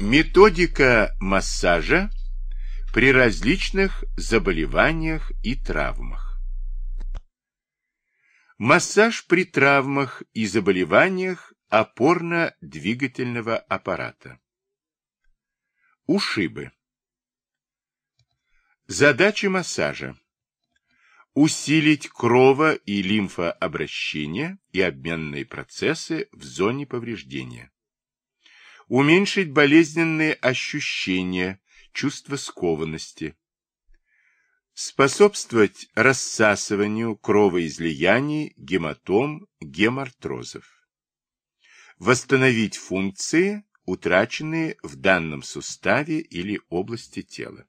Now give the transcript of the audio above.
Методика массажа при различных заболеваниях и травмах. Массаж при травмах и заболеваниях опорно-двигательного аппарата. Ушибы. Задача массажа. Усилить крово- и лимфообращение и обменные процессы в зоне повреждения уменьшить болезненные ощущения, чувство скованности, способствовать рассасыванию кровоизлияний, гематом, гемартрозов, восстановить функции, утраченные в данном суставе или области тела.